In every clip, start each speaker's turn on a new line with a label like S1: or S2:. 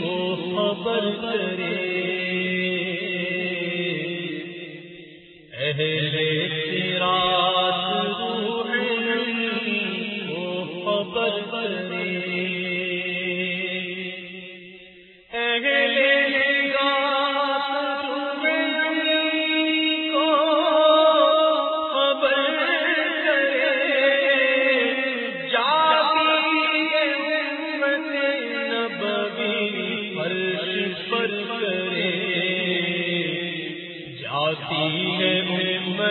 S1: کو خبر کرے اہل سراس خبر کرے۔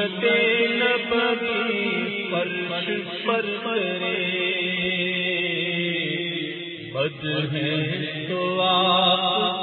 S1: امت پر کرے بد ہے تو آپ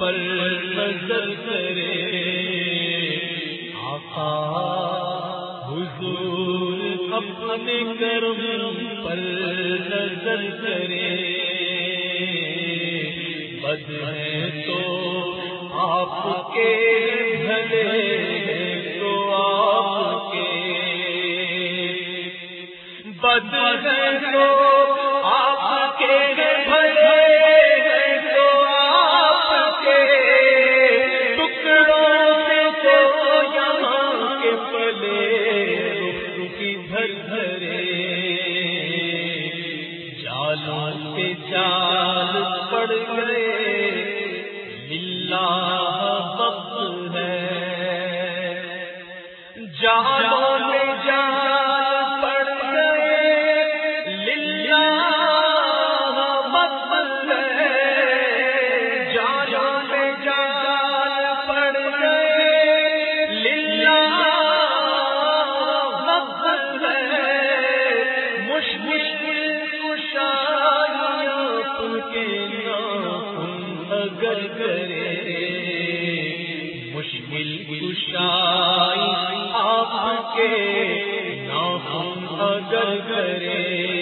S1: پر نظر کرے۔ آقا حضور اپنے کرم پر نظر کرے۔ بد ہے تو آپ کے بھلے تو آپ کے۔ بد ہے تو والوں کے چال پڑ گئے۔ ملا نا اگر کرے مشکل کشائی آپ کے نام اگر کرے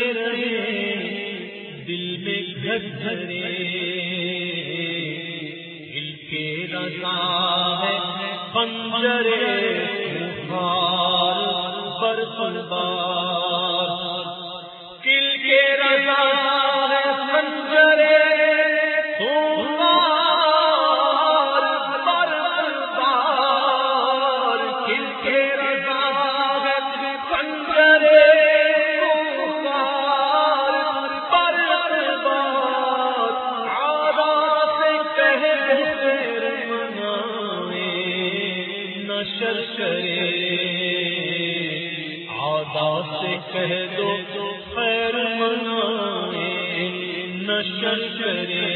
S1: کرے دل میں گھر دل کے رضا ہے پنجرے بار پر بار۔ نظر کرے۔ آدا سے کہہ دو خیر منائے۔ نشر کرے۔